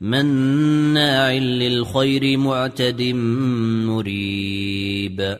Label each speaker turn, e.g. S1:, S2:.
S1: مناع للخير معتد مريب.